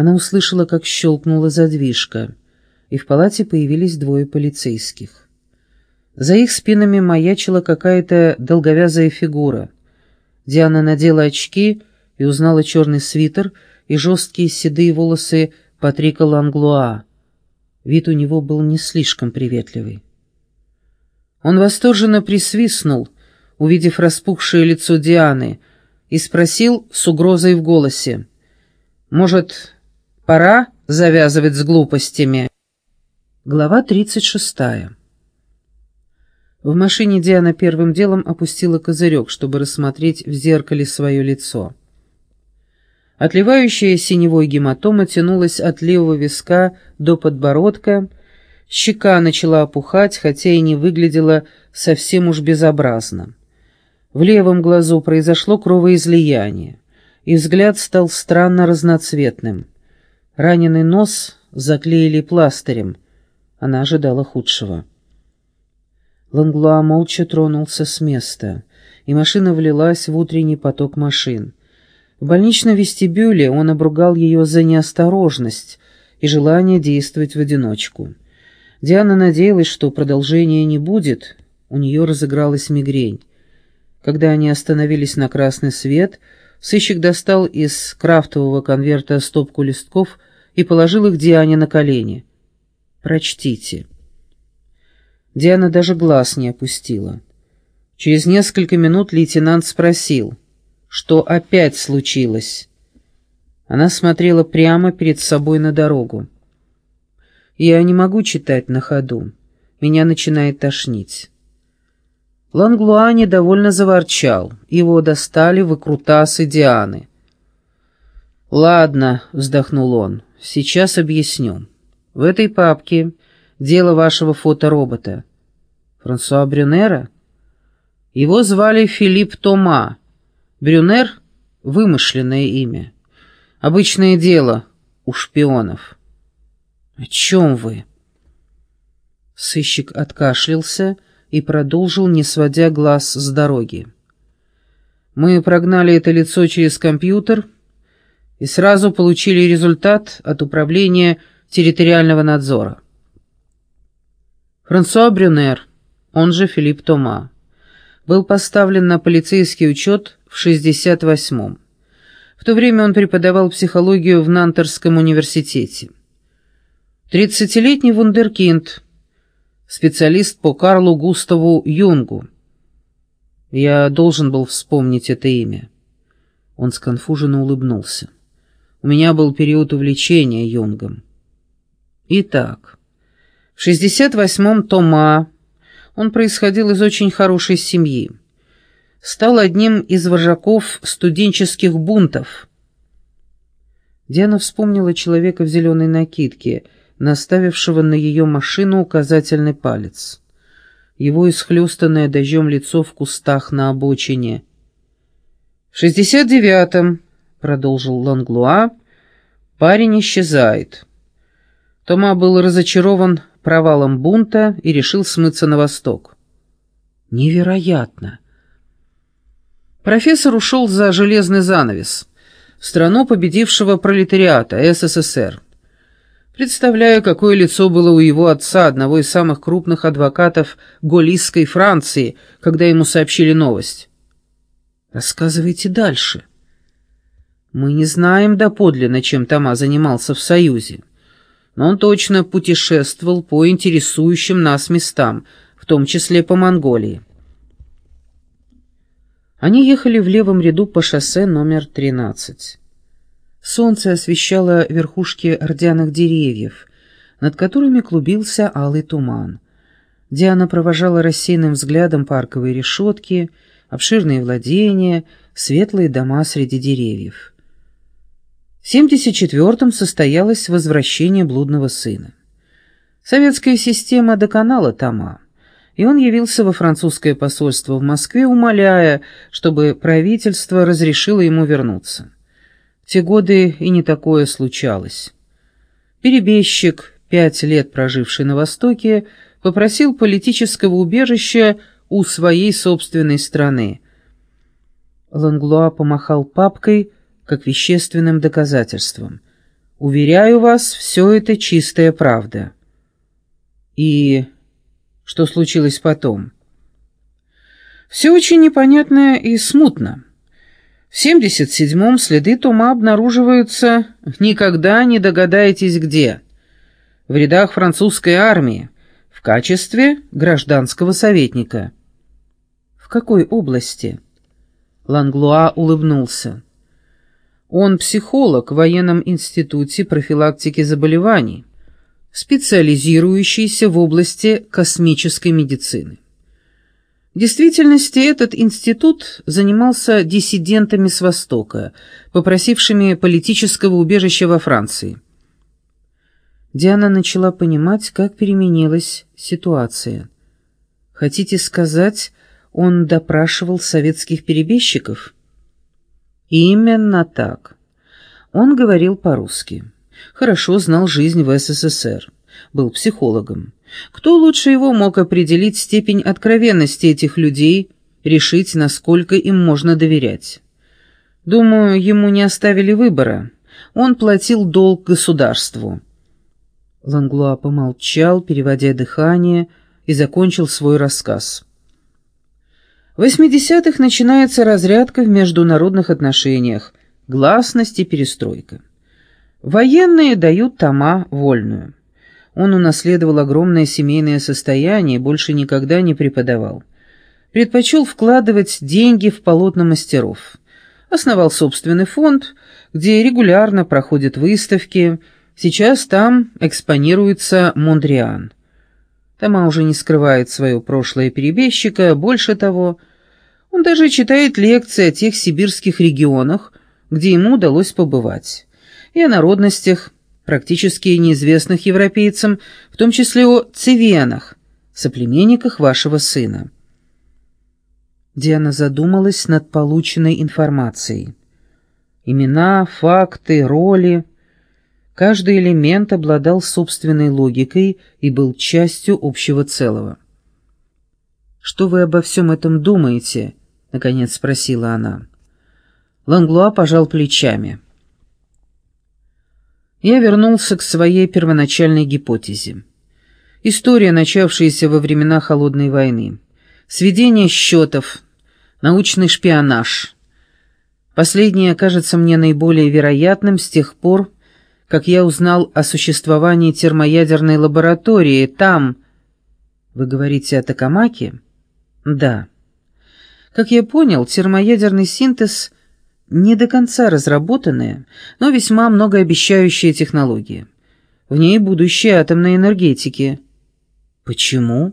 Она услышала, как щелкнула задвижка, и в палате появились двое полицейских. За их спинами маячила какая-то долговязая фигура. Диана надела очки и узнала черный свитер и жесткие седые волосы Патрика Ланглуа. Вид у него был не слишком приветливый. Он восторженно присвистнул, увидев распухшее лицо Дианы, и спросил с угрозой в голосе. «Может, пора завязывать с глупостями?» Глава тридцать шестая. В машине Диана первым делом опустила козырек, чтобы рассмотреть в зеркале свое лицо. Отливающая синевой гематома тянулась от левого виска до подбородка, щека начала опухать, хотя и не выглядела совсем уж безобразно. В левом глазу произошло кровоизлияние, и взгляд стал странно разноцветным. Раненый нос заклеили пластырем. Она ожидала худшего. Ланглуа молча тронулся с места, и машина влилась в утренний поток машин. В больничном вестибюле он обругал ее за неосторожность и желание действовать в одиночку. Диана надеялась, что продолжения не будет, у нее разыгралась мигрень. Когда они остановились на красный свет, сыщик достал из крафтового конверта стопку листков и положил их Диане на колени. «Прочтите». Диана даже глаз не опустила. Через несколько минут лейтенант спросил — что опять случилось. Она смотрела прямо перед собой на дорогу. Я не могу читать на ходу. Меня начинает тошнить. Ланглуа недовольно заворчал. Его достали выкрутасы Дианы. «Ладно», — вздохнул он, — «сейчас объясню. В этой папке дело вашего фоторобота. Франсуа Брюнера? Его звали Филипп Тома, Брюнер — вымышленное имя. Обычное дело у шпионов. «О чем вы?» Сыщик откашлялся и продолжил, не сводя глаз с дороги. «Мы прогнали это лицо через компьютер и сразу получили результат от управления территориального надзора. Франсуа Брюнер, он же Филипп Тома, был поставлен на полицейский учет в 68-м. В то время он преподавал психологию в Нантерском университете. Тридцатилетний вундеркинд, специалист по Карлу Густаву Юнгу. Я должен был вспомнить это имя. Он сконфуженно улыбнулся. У меня был период увлечения Юнгом. Итак, в 68-м Тома он происходил из очень хорошей семьи стал одним из вожаков студенческих бунтов. Диана вспомнила человека в зеленой накидке, наставившего на ее машину указательный палец. Его исхлестанное дождем лицо в кустах на обочине. «В шестьдесят девятом», — продолжил Ланглуа, — «парень исчезает». Тома был разочарован провалом бунта и решил смыться на восток. «Невероятно!» Профессор ушел за железный занавес, страну победившего пролетариата, СССР. Представляю, какое лицо было у его отца, одного из самых крупных адвокатов Голлисской Франции, когда ему сообщили новость. Рассказывайте дальше. Мы не знаем доподлинно, чем Тома занимался в Союзе, но он точно путешествовал по интересующим нас местам, в том числе по Монголии. Они ехали в левом ряду по шоссе номер 13. Солнце освещало верхушки ордяных деревьев, над которыми клубился алый туман. Диана провожала рассеянным взглядом парковые решетки, обширные владения, светлые дома среди деревьев. В 74-м состоялось возвращение блудного сына. Советская система доконала Тома и он явился во французское посольство в Москве, умоляя, чтобы правительство разрешило ему вернуться. В те годы и не такое случалось. Перебежчик, пять лет проживший на Востоке, попросил политического убежища у своей собственной страны. Ланглуа помахал папкой как вещественным доказательством. Уверяю вас, все это чистая правда. И что случилось потом? Все очень непонятно и смутно. В 77-м следы Тома обнаруживаются, никогда не догадаетесь где. В рядах французской армии, в качестве гражданского советника. В какой области? Ланглуа улыбнулся. Он психолог в военном институте профилактики заболеваний, специализирующийся в области космической медицины. В действительности этот институт занимался диссидентами с Востока, попросившими политического убежища во Франции. Диана начала понимать, как переменилась ситуация. «Хотите сказать, он допрашивал советских перебежчиков?» Именно так. Он говорил по-русски. Хорошо знал жизнь в СССР. Был психологом. Кто лучше его мог определить степень откровенности этих людей, решить, насколько им можно доверять? Думаю, ему не оставили выбора. Он платил долг государству. Ланглуа помолчал, переводя дыхание, и закончил свой рассказ. В 80-х начинается разрядка в международных отношениях, гласность и перестройка. Военные дают Тома вольную. Он унаследовал огромное семейное состояние больше никогда не преподавал. Предпочел вкладывать деньги в полотна мастеров. Основал собственный фонд, где регулярно проходят выставки. Сейчас там экспонируется Мондриан. Тома уже не скрывает свое прошлое перебежчика, больше того – он даже читает лекции о тех сибирских регионах, где ему удалось побывать, и о народностях, практически неизвестных европейцам, в том числе о цивенах, соплеменниках вашего сына. Диана задумалась над полученной информацией. Имена, факты, роли. Каждый элемент обладал собственной логикой и был частью общего целого. «Что вы обо всем этом думаете?» — наконец спросила она. Ланглуа пожал плечами. Я вернулся к своей первоначальной гипотезе. История, начавшаяся во времена Холодной войны. Сведение счетов, научный шпионаж. Последнее кажется мне наиболее вероятным с тех пор, как я узнал о существовании термоядерной лаборатории там... Вы говорите о Токамаке? Да. Как я понял, термоядерный синтез не до конца разработанная, но весьма многообещающая технология. В ней будущее атомной энергетики. Почему?